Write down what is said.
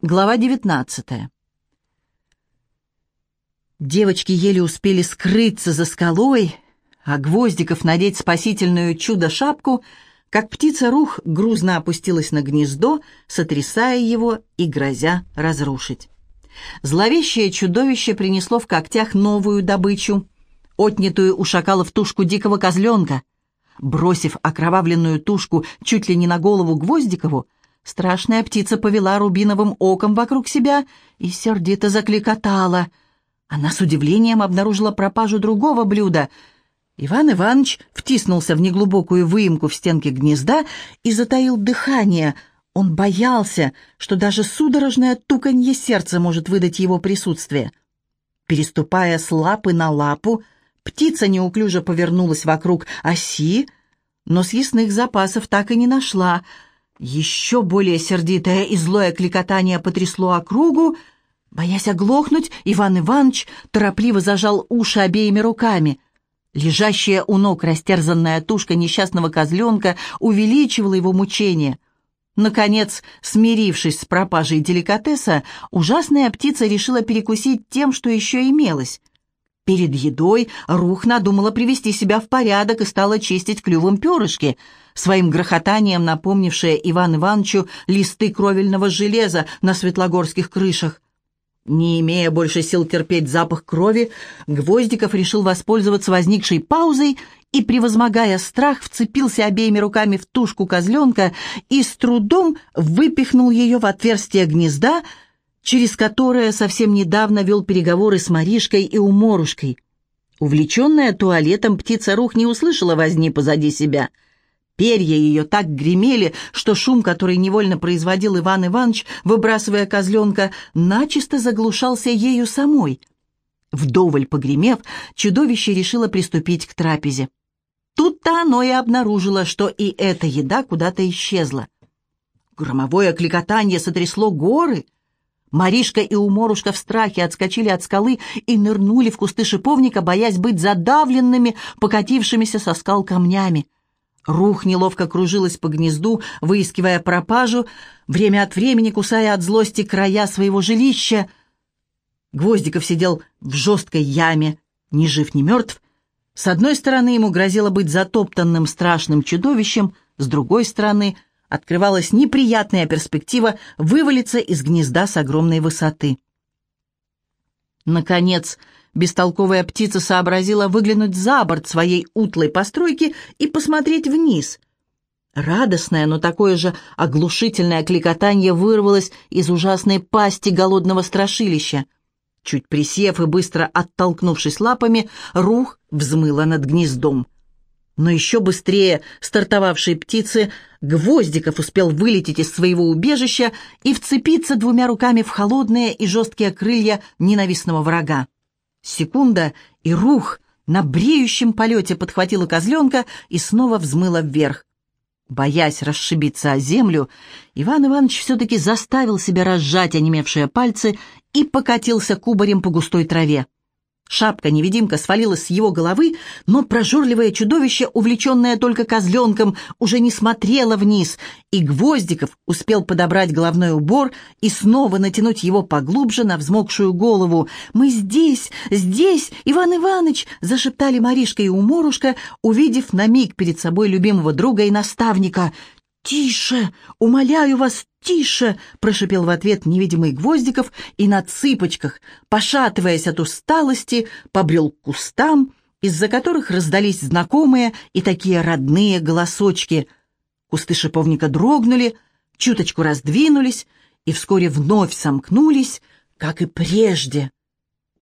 Глава 19. Девочки еле успели скрыться за скалой, а Гвоздиков надеть спасительную чудо-шапку, как птица-рух грузно опустилась на гнездо, сотрясая его и грозя разрушить. Зловещее чудовище принесло в когтях новую добычу, отнятую у шакалов тушку дикого козленка. Бросив окровавленную тушку чуть ли не на голову Гвоздикову, Страшная птица повела рубиновым оком вокруг себя и сердито закликотала. Она с удивлением обнаружила пропажу другого блюда. Иван Иванович втиснулся в неглубокую выемку в стенке гнезда и затаил дыхание. Он боялся, что даже судорожное туканье сердца может выдать его присутствие. Переступая с лапы на лапу, птица неуклюже повернулась вокруг оси, но съестных запасов так и не нашла — еще более сердитое и злое кликотание потрясло округу. Боясь оглохнуть, Иван Иванович торопливо зажал уши обеими руками. Лежащая у ног растерзанная тушка несчастного козленка увеличивала его мучение. Наконец, смирившись с пропажей деликатеса, ужасная птица решила перекусить тем, что еще имелось. Перед едой Рух надумала привести себя в порядок и стала чистить клювом перышки, своим грохотанием напомнившие Иван Ивановичу листы кровельного железа на светлогорских крышах. Не имея больше сил терпеть запах крови, Гвоздиков решил воспользоваться возникшей паузой и, превозмогая страх, вцепился обеими руками в тушку козленка и с трудом выпихнул ее в отверстие гнезда, через которое совсем недавно вел переговоры с Маришкой и Уморушкой. Увлеченная туалетом, птица Рух не услышала возни позади себя. Перья ее так гремели, что шум, который невольно производил Иван Иванович, выбрасывая козленка, начисто заглушался ею самой. Вдоволь погремев, чудовище решило приступить к трапезе. Тут-то оно и обнаружило, что и эта еда куда-то исчезла. Громовое кликотание сотрясло горы — Маришка и Уморушка в страхе отскочили от скалы и нырнули в кусты шиповника, боясь быть задавленными, покатившимися со скал камнями. Рух неловко кружилась по гнезду, выискивая пропажу, время от времени кусая от злости края своего жилища. Гвоздиков сидел в жесткой яме, ни жив, ни мертв. С одной стороны ему грозило быть затоптанным страшным чудовищем, с другой стороны — открывалась неприятная перспектива вывалиться из гнезда с огромной высоты. Наконец, бестолковая птица сообразила выглянуть за борт своей утлой постройки и посмотреть вниз. Радостное, но такое же оглушительное кликотанье вырвалось из ужасной пасти голодного страшилища. Чуть присев и быстро оттолкнувшись лапами, рух взмыла над гнездом. Но еще быстрее стартовавшие птицы Гвоздиков успел вылететь из своего убежища и вцепиться двумя руками в холодные и жесткие крылья ненавистного врага. Секунда, и рух на бреющем полете подхватила козленка и снова взмыла вверх. Боясь расшибиться о землю, Иван Иванович все-таки заставил себя разжать онемевшие пальцы и покатился кубарем по густой траве. Шапка-невидимка свалилась с его головы, но прожорливое чудовище, увлеченное только козленком, уже не смотрело вниз, и Гвоздиков успел подобрать головной убор и снова натянуть его поглубже на взмокшую голову. «Мы здесь, здесь, Иван Иванович!» — зашептали Маришка и Уморушка, увидев на миг перед собой любимого друга и наставника. «Тише! Умоляю вас, тише!» — прошипел в ответ невидимый Гвоздиков и на цыпочках, пошатываясь от усталости, побрел к кустам, из-за которых раздались знакомые и такие родные голосочки. Кусты шиповника дрогнули, чуточку раздвинулись и вскоре вновь сомкнулись, как и прежде.